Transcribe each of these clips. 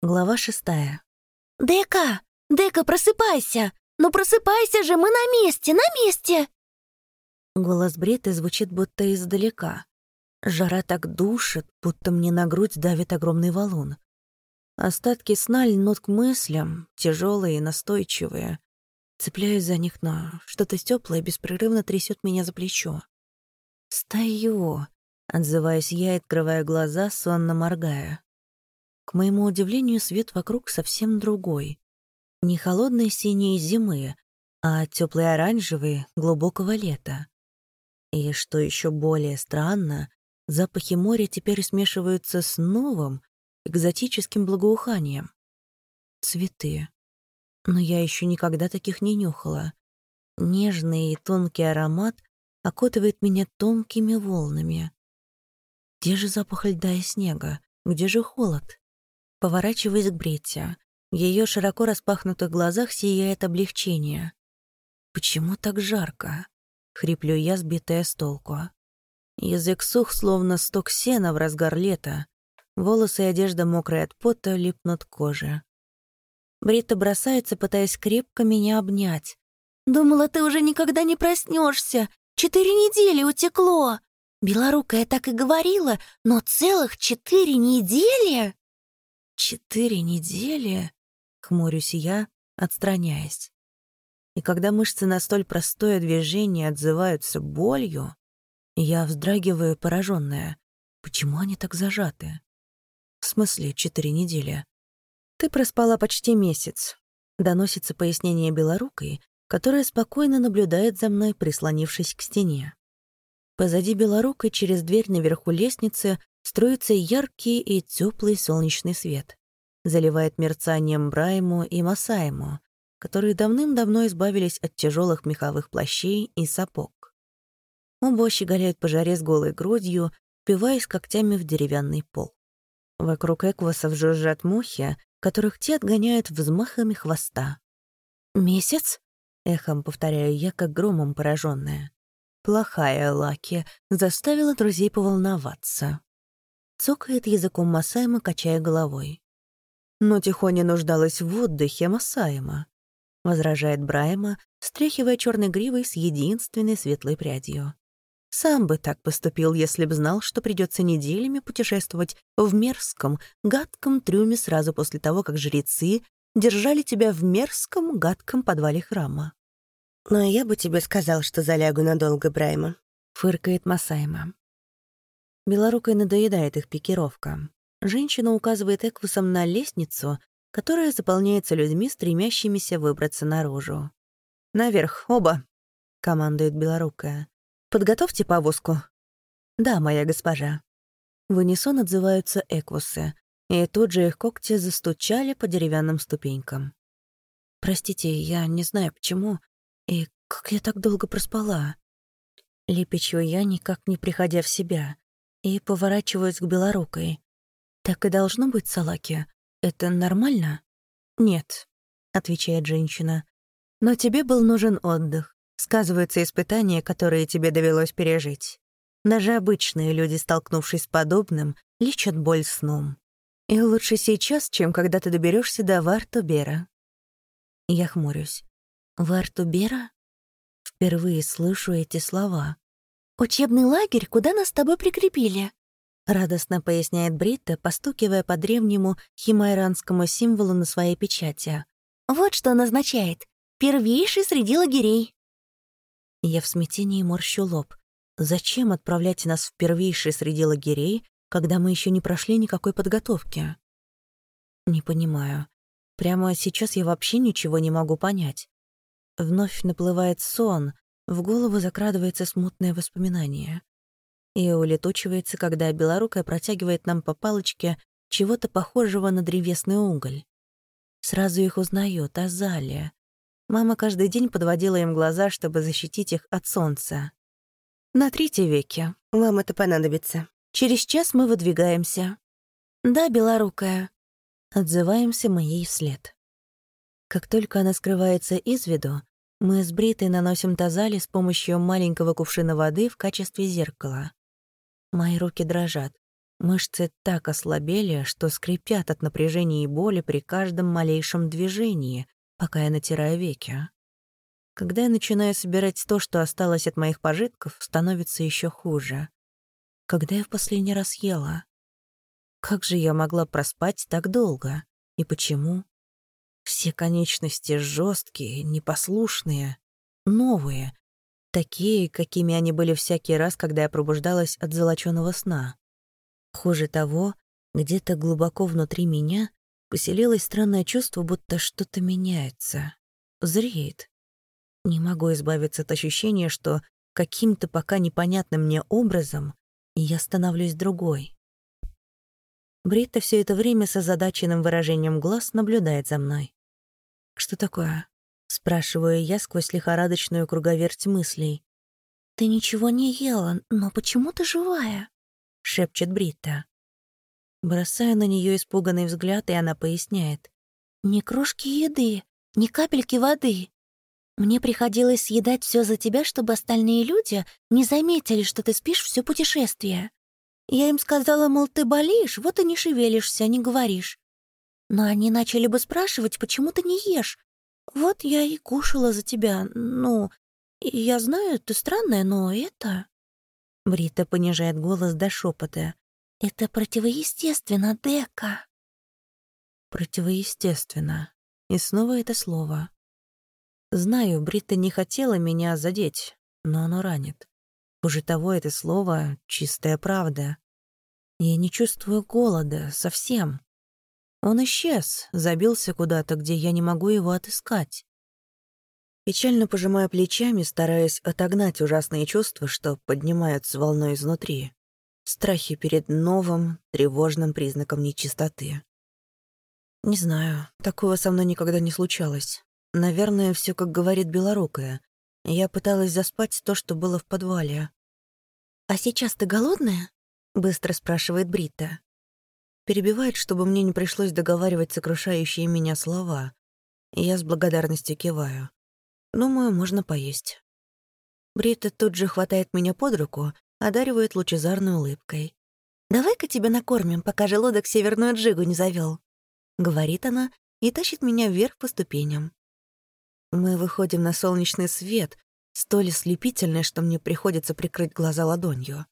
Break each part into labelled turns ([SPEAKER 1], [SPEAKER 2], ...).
[SPEAKER 1] Глава шестая.
[SPEAKER 2] «Дека! Дека, просыпайся! Ну просыпайся же, мы на месте, на месте!»
[SPEAKER 1] Голос Бриты звучит будто издалека. Жара так душит, будто мне на грудь давит огромный валун. Остатки сна льнут к мыслям, тяжелые и настойчивые. Цепляюсь за них, но что-то теплое беспрерывно трясет меня за плечо. «Стою!» — отзываюсь я, открывая глаза, сонно моргая. К моему удивлению, свет вокруг совсем другой. Не холодные синие зимы, а теплые оранжевые глубокого лета. И что еще более странно, запахи моря теперь смешиваются с новым, экзотическим благоуханием. Цветы. Но я еще никогда таких не нюхала. Нежный и тонкий аромат окутывает меня тонкими волнами. Где же запах льда и снега? Где же холод? Поворачиваясь к Бретте. В ее широко распахнутых глазах сияет облегчение. «Почему так жарко?» — хриплю я, сбитая с толку. Язык сух, словно сток сена в разгар лета. Волосы и одежда, мокрые от пота, липнут к коже. Брита бросается, пытаясь крепко меня обнять.
[SPEAKER 2] «Думала, ты уже никогда не проснешься. Четыре недели утекло. Белорукая так и говорила, но целых четыре недели?»
[SPEAKER 1] Четыре недели? Хмурюсь я, отстраняясь. И когда мышцы на столь простое движение отзываются болью, я вздрагиваю пораженная. Почему они так зажаты? В смысле, четыре недели? Ты проспала почти месяц. Доносится пояснение белорукой, которая спокойно наблюдает за мной, прислонившись к стене. Позади белорукой через дверь наверху лестницы струится яркий и теплый солнечный свет. Заливает мерцанием Брайму и Масаему, которые давным-давно избавились от тяжелых меховых плащей и сапог. Оба щеголяют по жаре с голой грудью, впиваясь когтями в деревянный пол. Вокруг эквасов жужжат мухи, которых те отгоняют взмахами хвоста. «Месяц?» — эхом повторяю я, как громом пораженная. Плохая Лаки заставила друзей поволноваться. Цокает языком Масаема, качая головой. «Но Тихоня нуждалась в отдыхе Масаема», — возражает Брайма, стряхивая черной гривой с единственной светлой прядью. «Сам бы так поступил, если б знал, что придется неделями путешествовать в мерзком, гадком трюме сразу после того, как жрецы держали тебя в мерзком, гадком подвале храма».
[SPEAKER 2] «Но я бы тебе сказал, что залягу надолго, Брайма», —
[SPEAKER 1] фыркает Масайма. Белорукой надоедает их пикировка. Женщина указывает Эквусом на лестницу, которая заполняется людьми, стремящимися выбраться наружу. «Наверх, оба!» — командует Белорукая. «Подготовьте повозку». «Да, моя госпожа». В унисон отзываются Эквусы, и тут же их когти застучали по деревянным ступенькам. «Простите, я не знаю, почему, и как я так долго проспала?» Лепечу я, никак не приходя в себя и поворачиваюсь к белорукой. «Так и должно быть, Салаки? Это нормально?» «Нет», — отвечает женщина. «Но тебе был нужен отдых. Сказываются испытания, которые тебе довелось пережить. Даже обычные люди, столкнувшись с подобным, лечат боль сном. И лучше сейчас, чем когда ты доберешься до Вартубера». Я хмурюсь. «Вартубера?» Впервые слышу эти слова.
[SPEAKER 2] «Учебный лагерь, куда нас с тобой прикрепили?»
[SPEAKER 1] Радостно поясняет Бритта, постукивая по древнему химайранскому символу на своей печати.
[SPEAKER 2] «Вот что он означает. Первейший среди лагерей».
[SPEAKER 1] Я в смятении морщу лоб. Зачем отправлять нас в первейший среди лагерей, когда мы еще не прошли никакой подготовки? Не понимаю. Прямо сейчас я вообще ничего не могу понять. Вновь наплывает сон, в голову закрадывается смутное воспоминание. И улетучивается, когда белорукая протягивает нам по палочке чего-то похожего на древесный уголь. Сразу их узнает Азалия. Мама каждый день подводила им глаза, чтобы защитить их от солнца. На третьей веке. Вам это понадобится. Через час мы выдвигаемся. Да, белорукая. Отзываемся мы ей вслед. Как только она скрывается из виду, мы с Бритой наносим тазали с помощью маленького кувшина воды в качестве зеркала. Мои руки дрожат. Мышцы так ослабели, что скрипят от напряжения и боли при каждом малейшем движении, пока я натираю веки. Когда я начинаю собирать то, что осталось от моих пожитков, становится еще хуже. Когда я в последний раз ела? Как же я могла проспать так долго? И почему? Все конечности жесткие, непослушные, новые, такие, какими они были всякий раз, когда я пробуждалась от золочёного сна. Хуже того, где-то глубоко внутри меня поселилось странное чувство, будто что-то меняется, зреет. Не могу избавиться от ощущения, что каким-то пока непонятным мне образом я становлюсь другой. Бритта все это время с озадаченным выражением глаз наблюдает за мной. «Что такое?» — спрашиваю я сквозь лихорадочную круговерть мыслей.
[SPEAKER 2] «Ты ничего не ела, но почему ты живая?»
[SPEAKER 1] — шепчет Бритта. Бросаю на нее испуганный взгляд, и она поясняет.
[SPEAKER 2] «Ни крошки еды, ни капельки воды. Мне приходилось съедать все за тебя, чтобы остальные люди не заметили, что ты спишь все путешествие. Я им сказала, мол, ты болеешь, вот и не шевелишься, не говоришь. Но они начали бы спрашивать, почему ты не ешь. Вот я и кушала за тебя. Ну, я знаю, ты странная, но это...»
[SPEAKER 1] Брита понижает голос до шепота.
[SPEAKER 2] «Это противоестественно, Дека».
[SPEAKER 1] «Противоестественно». И снова это слово. Знаю, Бритта не хотела меня задеть, но оно ранит. Хуже того, это слово — чистая правда. Я не чувствую голода совсем. Он исчез, забился куда-то, где я не могу его отыскать. Печально пожимая плечами, стараясь отогнать ужасные чувства, что поднимаются волной изнутри. Страхи перед новым, тревожным признаком нечистоты. Не знаю, такого со мной никогда не случалось. Наверное, все как говорит Белорукая. Я пыталась заспать то, что было в подвале.
[SPEAKER 2] «А сейчас ты голодная?» — быстро спрашивает Брита.
[SPEAKER 1] Перебивает, чтобы мне не пришлось договаривать сокрушающие меня слова. Я с благодарностью киваю. Думаю, можно поесть. Брита тут же хватает меня под руку, одаривает лучезарной улыбкой.
[SPEAKER 2] «Давай-ка тебя накормим, пока желудок северную джигу не завел, говорит она и тащит меня вверх по ступеням.
[SPEAKER 1] Мы выходим на солнечный свет, столь слепительный, что мне приходится прикрыть глаза ладонью.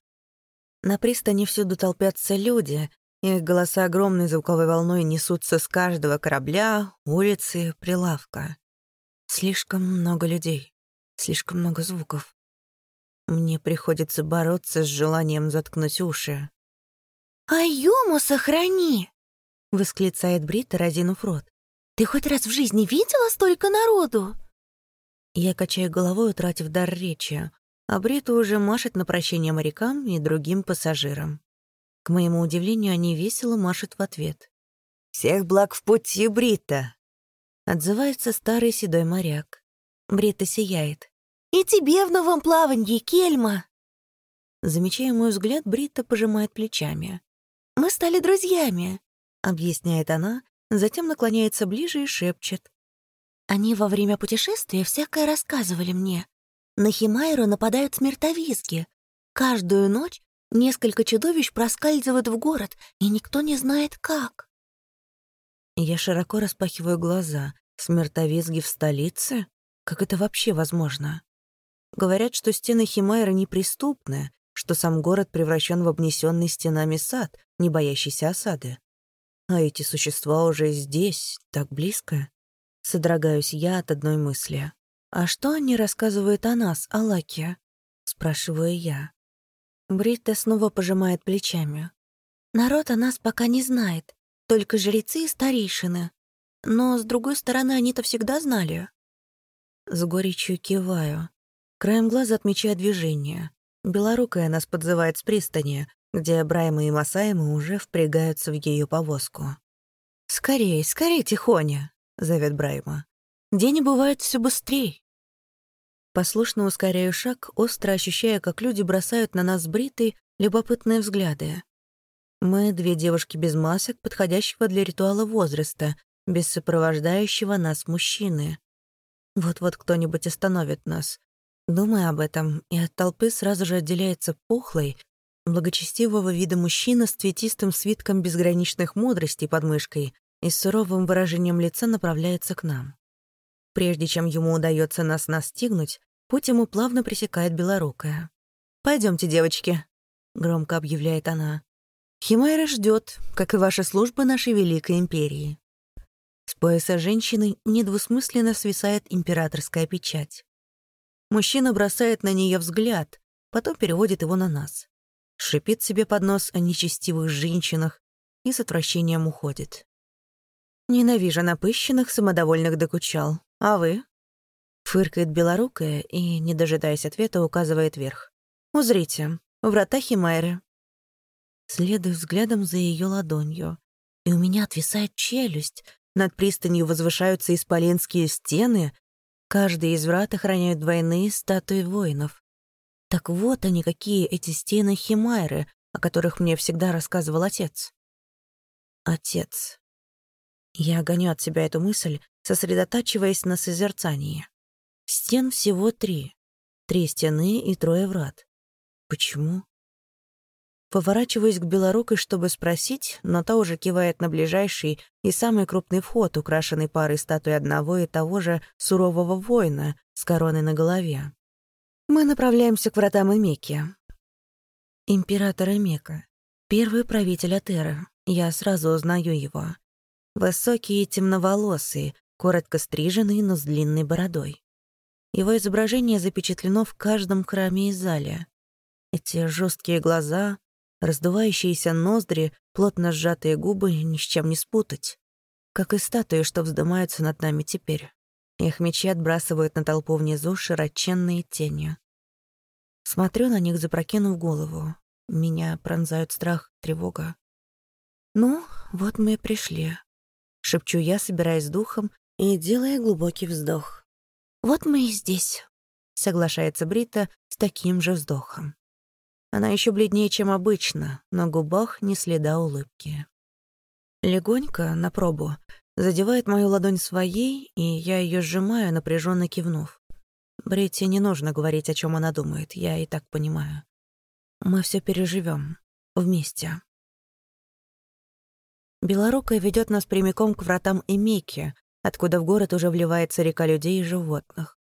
[SPEAKER 1] На пристани всюду толпятся люди, их голоса огромной звуковой волной несутся с каждого корабля, улицы, прилавка. Слишком много людей, слишком много звуков. Мне приходится бороться с желанием заткнуть уши.
[SPEAKER 2] «Айому сохрани!» — восклицает Брита, разинув рот. Ты хоть раз в жизни видела столько народу?»
[SPEAKER 1] Я качаю головой, утратив дар речи, а Брита уже машет на прощение морякам и другим пассажирам. К моему удивлению, они весело машут в ответ. «Всех благ в пути, Брита!» Отзывается старый седой моряк. Брита сияет.
[SPEAKER 2] «И тебе в новом плаванье, Кельма!»
[SPEAKER 1] Замечая мой взгляд, Брита пожимает плечами.
[SPEAKER 2] «Мы стали друзьями», —
[SPEAKER 1] объясняет она, затем наклоняется ближе и шепчет.
[SPEAKER 2] «Они во время путешествия всякое рассказывали мне. На Химайру нападают смертовизги. Каждую ночь несколько чудовищ проскальзывают в город, и никто не знает как».
[SPEAKER 1] Я широко распахиваю глаза. Смертовизги в столице? Как это вообще возможно? Говорят, что стены Химайра неприступны, что сам город превращен в обнесенный стенами сад, не боящийся осады. А эти существа уже здесь, так близко. Содрогаюсь я от одной мысли. «А что они рассказывают о нас, о Лаке?» — спрашиваю я. Бритта снова пожимает плечами.
[SPEAKER 2] «Народ о нас пока не знает, только жрецы и старейшины. Но, с другой стороны, они-то всегда знали».
[SPEAKER 1] С горечью киваю. Краем глаза отмечаю движение. Белорукая нас подзывает с пристани, где Брайма и Масаима уже впрягаются в ее повозку. «Скорей, скорей, Тихоня!» — зовет Брайма. «День бывает все быстрее». Послушно ускоряю шаг, остро ощущая, как люди бросают на нас бритой любопытные взгляды. Мы — две девушки без масок, подходящего для ритуала возраста, без сопровождающего нас мужчины. Вот-вот кто-нибудь остановит нас. Думая об этом, и от толпы сразу же отделяется пухлый, Благочестивого вида мужчина с цветистым свитком безграничных мудростей под мышкой и с суровым выражением лица направляется к нам. Прежде чем ему удается нас настигнуть, путь ему плавно пресекает белорукая. Пойдемте, девочки», — громко объявляет она. «Химайра ждет, как и ваша служба нашей Великой Империи». С пояса женщины недвусмысленно свисает императорская печать. Мужчина бросает на нее взгляд, потом переводит его на нас шипит себе под нос о нечестивых женщинах и с отвращением уходит. Ненавижу напыщенных, самодовольных докучал. А вы? Фыркает белорукая и, не дожидаясь ответа, указывает вверх. «Узрите, врата Химайры». Следую взглядом за ее ладонью, и у меня отвисает челюсть. Над пристанью возвышаются исполинские стены. Каждый из врат охраняют двойные статуи воинов. Так вот они какие эти стены Химайры, о которых мне всегда рассказывал отец. Отец. Я гоню от себя эту мысль, сосредотачиваясь на созерцании. Стен всего три. Три стены и трое врат. Почему? Поворачиваюсь к белорукой, чтобы спросить, но та уже кивает на ближайший и самый крупный вход, украшенный парой статуй одного и того же сурового воина с короной на голове. Мы направляемся к вратам Эмеки. Император Эмека. Первый правитель Атера. Я сразу узнаю его. Высокий и темноволосый, коротко стриженный, но с длинной бородой. Его изображение запечатлено в каждом храме и зале. Эти жесткие глаза, раздувающиеся ноздри, плотно сжатые губы ни с чем не спутать. Как и статуи, что вздымаются над нами теперь. Их мечи отбрасывают на толпу внизу широченные тени. Смотрю на них, запрокинув голову. Меня пронзают страх, тревога. «Ну, вот мы и пришли», — шепчу я, собираясь духом и делая глубокий вздох. «Вот мы и здесь», — соглашается Брита с таким же вздохом. Она еще бледнее, чем обычно, на губах не следа улыбки. Легонько, на пробу, задевает мою ладонь своей, и я ее сжимаю, напряженно кивнув. Бритти не нужно говорить, о чем она думает, я и так понимаю. Мы все переживем Вместе. Белорукая ведет нас прямиком к вратам Эмеки, откуда в город уже вливается река людей и животных.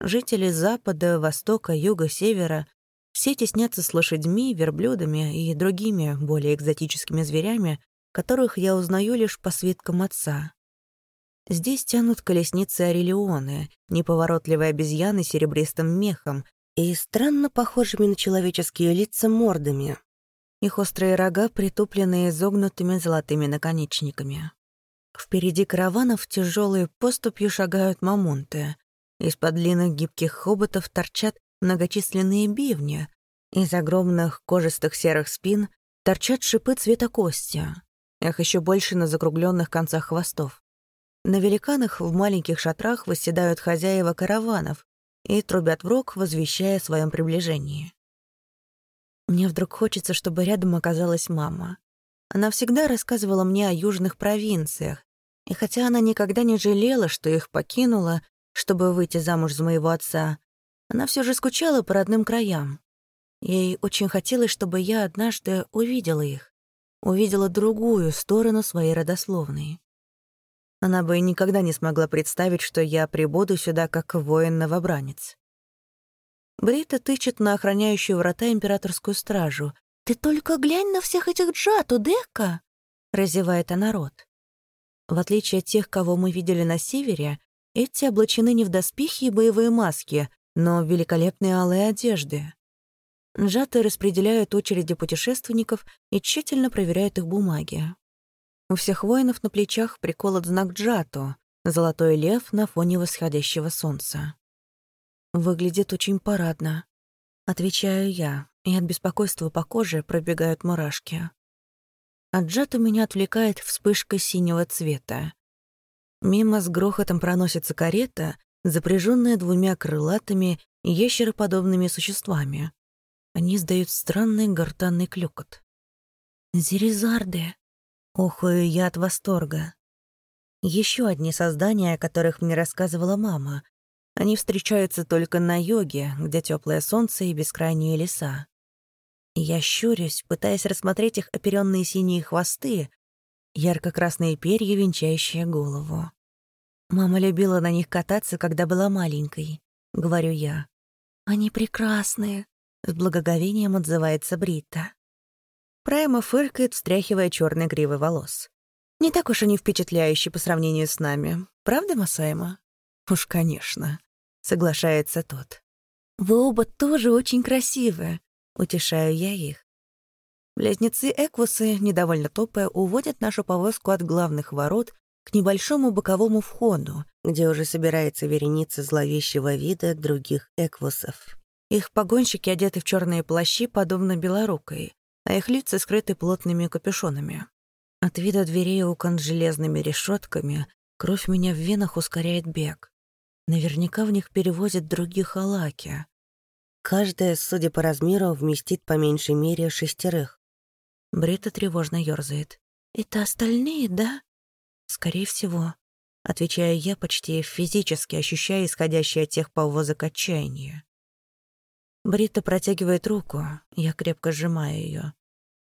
[SPEAKER 1] Жители запада, востока, юга, севера все теснятся с лошадьми, верблюдами и другими более экзотическими зверями, которых я узнаю лишь по свиткам отца. Здесь тянут колесницы Орелионы, неповоротливые обезьяны с серебристым мехом и странно похожими на человеческие лица мордами. Их острые рога притуплены изогнутыми золотыми наконечниками. Впереди караванов тяжелые поступью шагают мамонты. Из-под длинных гибких хоботов торчат многочисленные бивни. Из огромных кожистых серых спин торчат шипы цвета кости. Их еще больше на закругленных концах хвостов. На великанах в маленьких шатрах восседают хозяева караванов и трубят в рог, возвещая о своем приближении. Мне вдруг хочется, чтобы рядом оказалась мама. Она всегда рассказывала мне о южных провинциях, и хотя она никогда не жалела, что их покинула, чтобы выйти замуж за моего отца, она все же скучала по родным краям. Ей очень хотелось, чтобы я однажды увидела их, увидела другую сторону своей родословной. Она бы никогда не смогла представить, что я прибуду сюда как воин-новобранец. Брита тычет на охраняющую врата императорскую стражу. «Ты только глянь на всех этих джату, Дека!» — разевает она рот. В отличие от тех, кого мы видели на севере, эти облачены не в доспехи и боевые маски, но в великолепные алые одежды. Джаты распределяют очереди путешественников и тщательно проверяют их бумаги. У всех воинов на плечах приколот знак Джато — золотой лев на фоне восходящего солнца. Выглядит очень парадно. Отвечаю я, и от беспокойства по коже пробегают мурашки. От Джато меня отвлекает вспышка синего цвета. Мимо с грохотом проносится карета, запряженная двумя крылатыми ящероподобными существами. Они издают странный гортанный клюкот. «Зерезарды!» Охую я от восторга. Еще одни создания, о которых мне рассказывала мама. Они встречаются только на йоге, где теплое солнце и бескрайние леса. Я щурюсь, пытаясь рассмотреть их оперенные синие хвосты, ярко-красные перья, венчающие голову. «Мама любила на них кататься, когда была маленькой», — говорю я. «Они прекрасные», — с благоговением отзывается Брита. Прайма фыркает, встряхивая черной гривы волос. «Не так уж они впечатляющие по сравнению с нами. Правда, Масайма?» «Уж, конечно», — соглашается тот. «Вы оба тоже очень красивы», — утешаю я их. Близнецы Эквусы, недовольно топая, уводят нашу повозку от главных ворот к небольшому боковому входу, где уже собирается вереница зловещего вида других Эквусов. Их погонщики одеты в черные плащи, подобно белорукой, а их лица скрыты плотными капюшонами. От вида дверей окон с железными решетками кровь меня в венах ускоряет бег. Наверняка в них перевозят других алаки. Каждая, судя по размеру, вместит по меньшей мере шестерых. Брита тревожно ёрзает. «Это остальные, да?» «Скорее всего», — отвечаю я, почти физически ощущая исходящее от тех повозок отчаяние. Брита протягивает руку, я крепко сжимаю ее.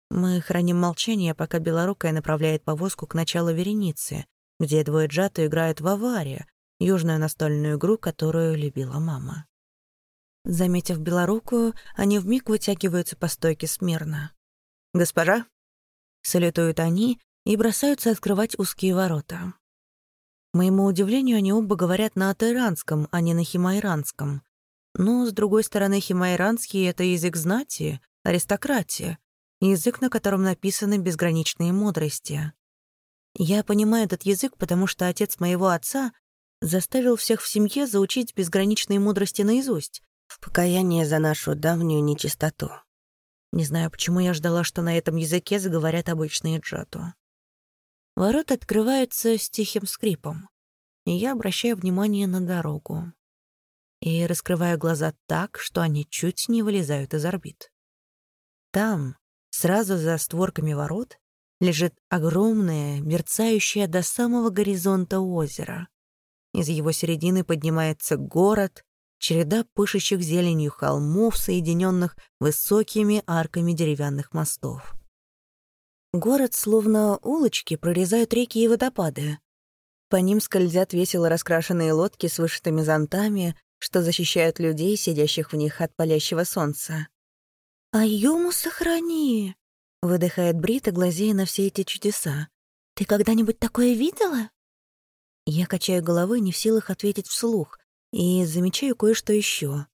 [SPEAKER 1] Мы храним молчание, пока Белорукая направляет повозку к началу вереницы, где двое джата играют в аварию, южную настольную игру, которую любила мама. Заметив Белорукую, они вмиг вытягиваются по стойке смирно. «Госпожа!» — салютуют они и бросаются открывать узкие ворота. Моему удивлению, они оба говорят на атайранском, а не на химайранском, но, с другой стороны, химайранский — это язык знати, аристократии, язык, на котором написаны безграничные мудрости. Я понимаю этот язык, потому что отец моего отца заставил всех в семье заучить безграничные мудрости наизусть, в покаяние за нашу давнюю нечистоту. Не знаю, почему я ждала, что на этом языке заговорят обычные джату. Ворота открываются с тихим скрипом, и я обращаю внимание на дорогу и раскрываю глаза так, что они чуть не вылезают из орбит. Там, сразу за створками ворот, лежит огромное, мерцающее до самого горизонта озеро. Из его середины поднимается город, череда пышущих зеленью холмов, соединенных высокими арками деревянных мостов. Город, словно улочки, прорезают реки и водопады. По ним скользят весело раскрашенные лодки с вышитыми зонтами, что защищают людей, сидящих в них от палящего солнца. «А Юму сохрани!» — выдыхает Брита, глазея на все эти чудеса. «Ты когда-нибудь такое видела?» Я качаю головой, не в силах ответить вслух, и замечаю кое-что еще.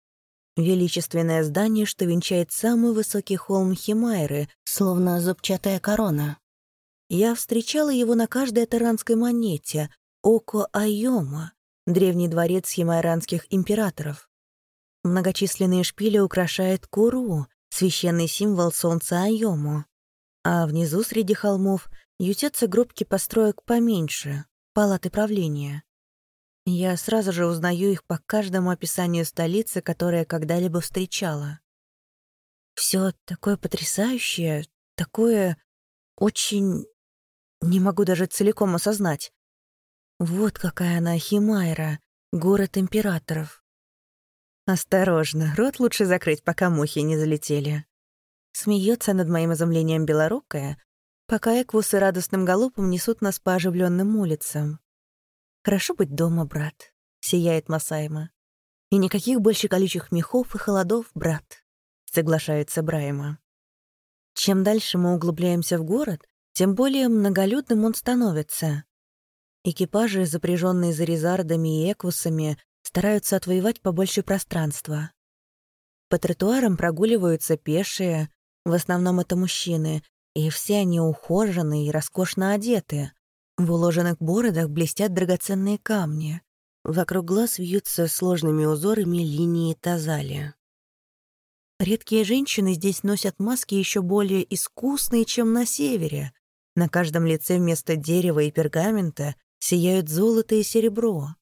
[SPEAKER 1] Величественное здание, что венчает самый высокий холм Химайры, словно зубчатая корона. Я встречала его на каждой таранской монете — Око Айома, древний дворец химайранских императоров. Многочисленные шпили украшает Куру, священный символ солнца Айому. А внизу среди холмов ютятся группки построек поменьше, палаты правления. Я сразу же узнаю их по каждому описанию столицы, которое когда-либо встречала. Все такое потрясающее, такое очень... Не могу даже целиком осознать. Вот какая она Химайра, город императоров. Осторожно, рот лучше закрыть, пока мухи не залетели. Смеется над моим изумлением белорукая, пока эквусы радостным галопом несут нас по оживленным улицам. «Хорошо быть дома, брат», — сияет Масайма. «И никаких больше колючих мехов и холодов, брат», — соглашается Брайма. Чем дальше мы углубляемся в город, тем более многолюдным он становится. Экипажи, запряженные зарезардами и эквусами, стараются отвоевать побольше пространства. По тротуарам прогуливаются пешие, в основном это мужчины, и все они ухоженные и роскошно одеты. В уложенных бородах блестят драгоценные камни. Вокруг глаз вьются сложными узорами линии тазали. Редкие женщины здесь носят маски еще более искусные, чем на севере. На каждом лице вместо дерева и пергамента сияют золото и серебро.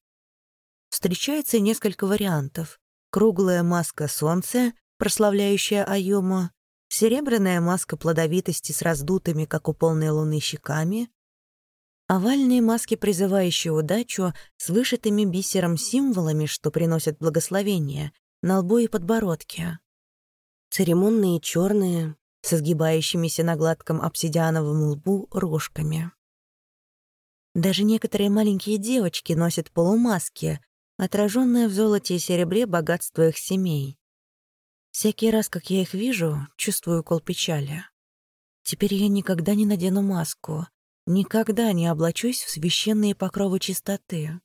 [SPEAKER 1] Встречается несколько вариантов. Круглая маска солнца, прославляющая Айома, серебряная маска плодовитости с раздутыми, как у полной луны, щеками, овальные маски, призывающие удачу, с вышитыми бисером символами, что приносят благословение, на лбу и подбородке. церемонные черные, с изгибающимися на гладком обсидиановом лбу рожками. Даже некоторые маленькие девочки носят полумаски, отраженное в золоте и серебре богатство их семей. Всякий раз, как я их вижу, чувствую кол печали. Теперь я никогда не надену маску, никогда не облачусь в священные покровы чистоты.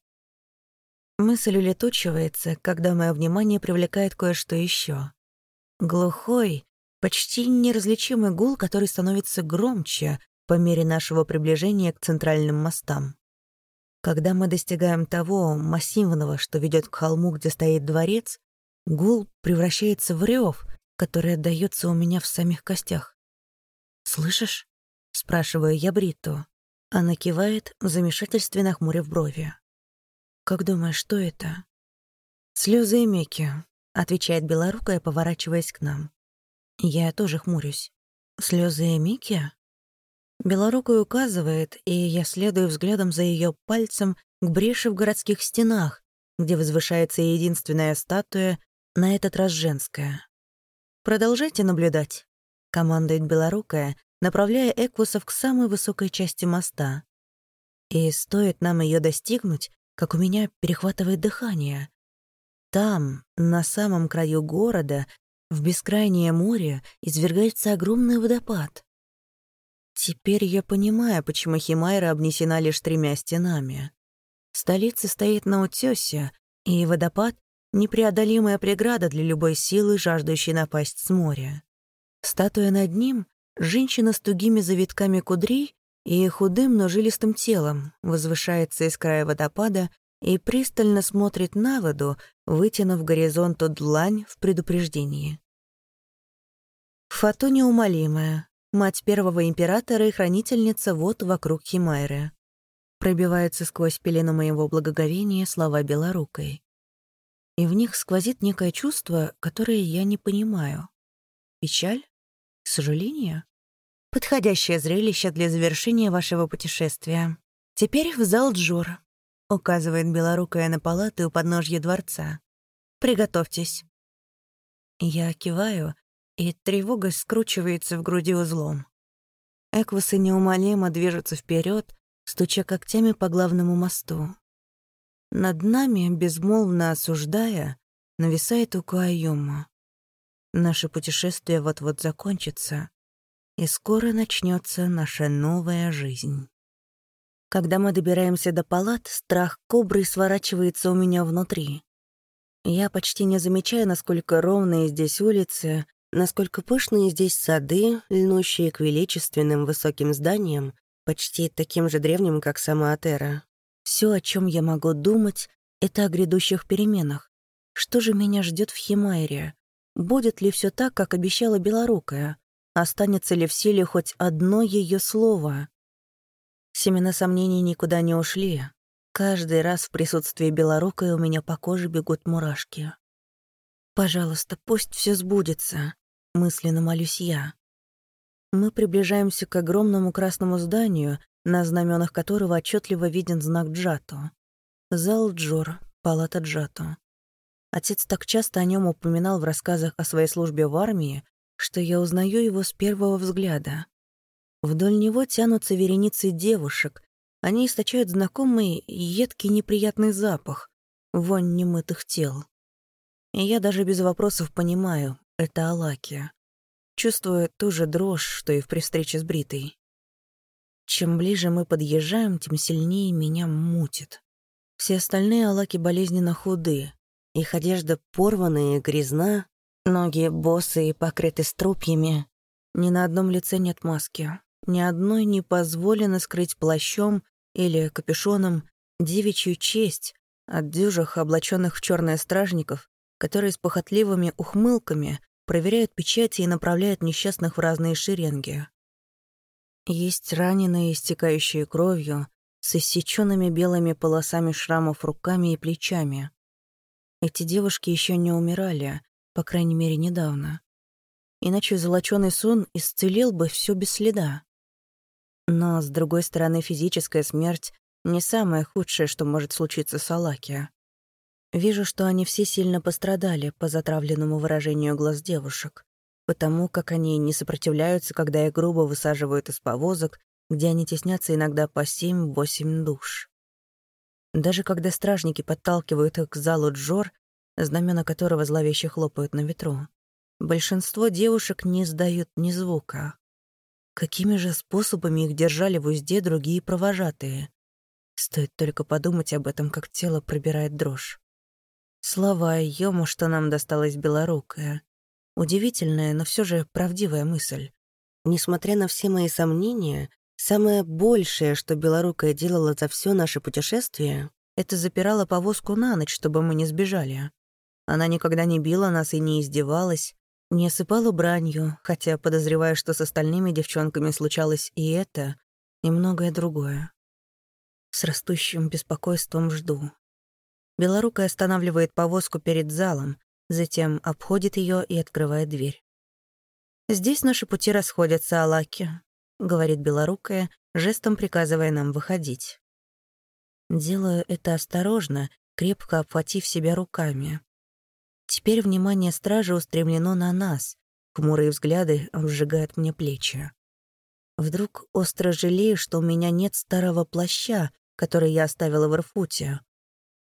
[SPEAKER 1] Мысль улетучивается, когда мое внимание привлекает кое-что еще. Глухой, почти неразличимый гул, который становится громче по мере нашего приближения к центральным мостам. Когда мы достигаем того массивного, что ведет к холму, где стоит дворец, гул превращается в рев, который отдаётся у меня в самих костях. «Слышишь?» — спрашиваю я Бритту. Она кивает, в замешательстве нахмурив брови. «Как думаешь, что это?» «Слёзы и меки», — отвечает белорукая, поворачиваясь к нам. Я тоже хмурюсь. «Слёзы и меки?» Белорукая указывает, и я следую взглядом за ее пальцем к бреши в городских стенах, где возвышается единственная статуя, на этот раз женская. «Продолжайте наблюдать», — командует Белорукая, направляя Эквусов к самой высокой части моста. И стоит нам ее достигнуть, как у меня перехватывает дыхание. Там, на самом краю города, в бескрайнее море, извергается огромный водопад. Теперь я понимаю, почему Химайра обнесена лишь тремя стенами. Столица стоит на утёсе, и водопад — непреодолимая преграда для любой силы, жаждущей напасть с моря. Статуя над ним — женщина с тугими завитками кудрей и худым, но жилистым телом, возвышается из края водопада и пристально смотрит на воду, вытянув горизонту длань в предупреждении. Фату неумолимая, мать первого императора и хранительница вот вокруг Химайры. Пробиваются сквозь пелену моего благоговения слова белорукой. И в них сквозит некое чувство, которое я не понимаю. Печаль? Сожаление? Подходящее зрелище для завершения вашего путешествия. Теперь в зал Джур, указывает белорукая на палаты у подножья дворца. Приготовьтесь. Я киваю, и тревога скручивается в груди узлом. Эквусы неумолимо движутся вперед, стуча когтями по главному мосту. Над нами, безмолвно осуждая, нависает Укуайома. Наше путешествие вот-вот закончится, и скоро начнется наша новая жизнь. Когда мы добираемся до палат, страх кобры сворачивается у меня внутри. Я почти не замечаю, насколько ровные здесь улицы, Насколько пышные здесь сады, льнущие к величественным высоким зданиям, почти таким же древним, как сама Атера. Все, о чем я могу думать, это о грядущих переменах. Что же меня ждет в Химайре? Будет ли все так, как обещала Белорукая? Останется ли в силе хоть одно ее слово? Семена сомнений никуда не ушли. Каждый раз в присутствии Белорукой у меня по коже бегут мурашки. Пожалуйста, пусть все сбудется мысленно молюсь я. Мы приближаемся к огромному красному зданию, на знаменах которого отчетливо виден знак Джату. Зал Джор, палата Джату. Отец так часто о нем упоминал в рассказах о своей службе в армии, что я узнаю его с первого взгляда. Вдоль него тянутся вереницы девушек. Они источают знакомый едкий неприятный запах, вонь немытых тел. И я даже без вопросов понимаю, это Алакия. Чувствую ту же дрожь, что и в встрече с Бритой. Чем ближе мы подъезжаем, тем сильнее меня мутит. Все остальные Алаки болезненно худы. Их одежда порванная и грязна, ноги босые и покрыты струпьями. Ни на одном лице нет маски. Ни одной не позволено скрыть плащом или капюшоном девичью честь от дюжих, облаченных в черные стражников, которые с похотливыми ухмылками проверяют печати и направляют несчастных в разные шеренги. Есть раненые, истекающие кровью, с иссеченными белыми полосами шрамов руками и плечами. Эти девушки еще не умирали, по крайней мере, недавно. Иначе золочёный сон исцелил бы все без следа. Но, с другой стороны, физическая смерть — не самое худшее, что может случиться с Алаки. Вижу, что они все сильно пострадали по затравленному выражению глаз девушек. потому как они не сопротивляются, когда их грубо высаживают из повозок, где они теснятся иногда по семь-восемь душ. Даже когда стражники подталкивают их к залу Джор, знамена которого зловеще хлопают на ветру, большинство девушек не сдают ни звука. Какими же способами их держали в узде другие провожатые? Стоит только подумать об этом, как тело пробирает дрожь. Слова Йому, что нам досталась белорукая. Удивительная, но все же правдивая мысль. Несмотря на все мои сомнения, Самое большее, что Белорукая делала за все наше путешествие, это запирала повозку на ночь, чтобы мы не сбежали. Она никогда не била нас и не издевалась, не осыпала бранью, хотя подозреваю, что с остальными девчонками случалось и это, и многое другое. С растущим беспокойством жду. Белорукая останавливает повозку перед залом, затем обходит ее и открывает дверь. Здесь наши пути расходятся, Алаки. — говорит белорукая, жестом приказывая нам выходить. Делаю это осторожно, крепко обхватив себя руками. Теперь внимание стражи устремлено на нас, хмурые взгляды обжигают мне плечи. Вдруг остро жалею, что у меня нет старого плаща, который я оставила в Ирфуте.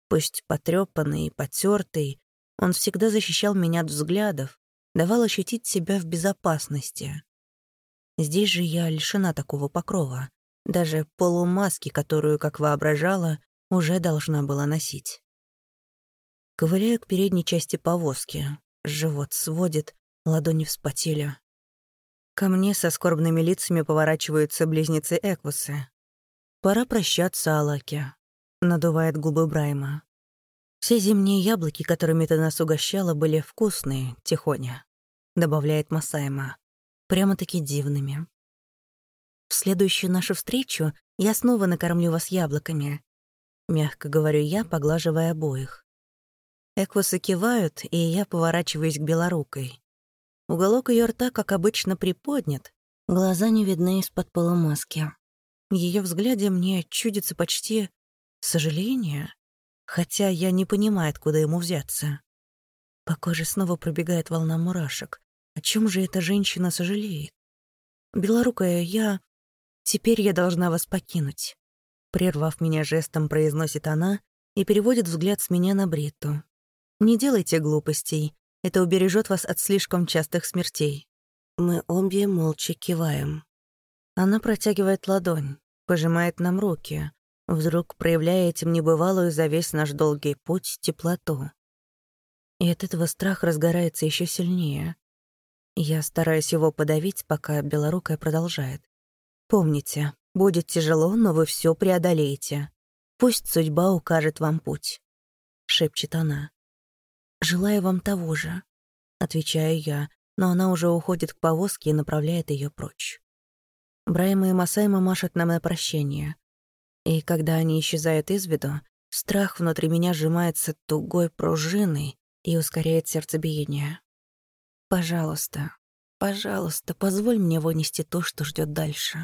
[SPEAKER 1] Пусть потрёпанный и потёртый, он всегда защищал меня от взглядов, давал ощутить себя в безопасности. Здесь же я лишена такого покрова. Даже полумаски, которую, как воображала, уже должна была носить. Ковыляю к передней части повозки. Живот сводит, ладони вспотели. Ко мне со скорбными лицами поворачиваются близнецы Эквусы. «Пора прощаться, Алаки», — надувает губы Брайма. «Все зимние яблоки, которыми ты нас угощала, были вкусные, тихоня», — добавляет Масайма прямо-таки дивными. В следующую нашу встречу я снова накормлю вас яблоками. Мягко говорю я, поглаживая обоих. Эквусы кивают, и я поворачиваюсь к белорукой. Уголок ее рта, как обычно, приподнят, глаза не видны из-под полумаски. В ее взгляде мне чудится почти сожаление, хотя я не понимаю, откуда ему взяться. По коже снова пробегает волна мурашек. О чем же эта женщина сожалеет? Белорукая, я... Теперь я должна вас покинуть. Прервав меня жестом, произносит она и переводит взгляд с меня на Бритту. Не делайте глупостей. Это убережет вас от слишком частых смертей. Мы обе молча киваем. Она протягивает ладонь, пожимает нам руки, вдруг проявляя этим небывалую за весь наш долгий путь теплоту. И от этого страх разгорается еще сильнее. Я стараюсь его подавить, пока Белорукая продолжает. «Помните, будет тяжело, но вы все преодолеете. Пусть судьба укажет вам путь», — шепчет она. «Желаю вам того же», — отвечаю я, но она уже уходит к повозке и направляет ее прочь. Брайма и Масайма машут нам на прощение. И когда они исчезают из виду, страх внутри меня сжимается тугой пружиной и ускоряет сердцебиение. Пожалуйста, пожалуйста, позволь мне вынести то, что ждет дальше.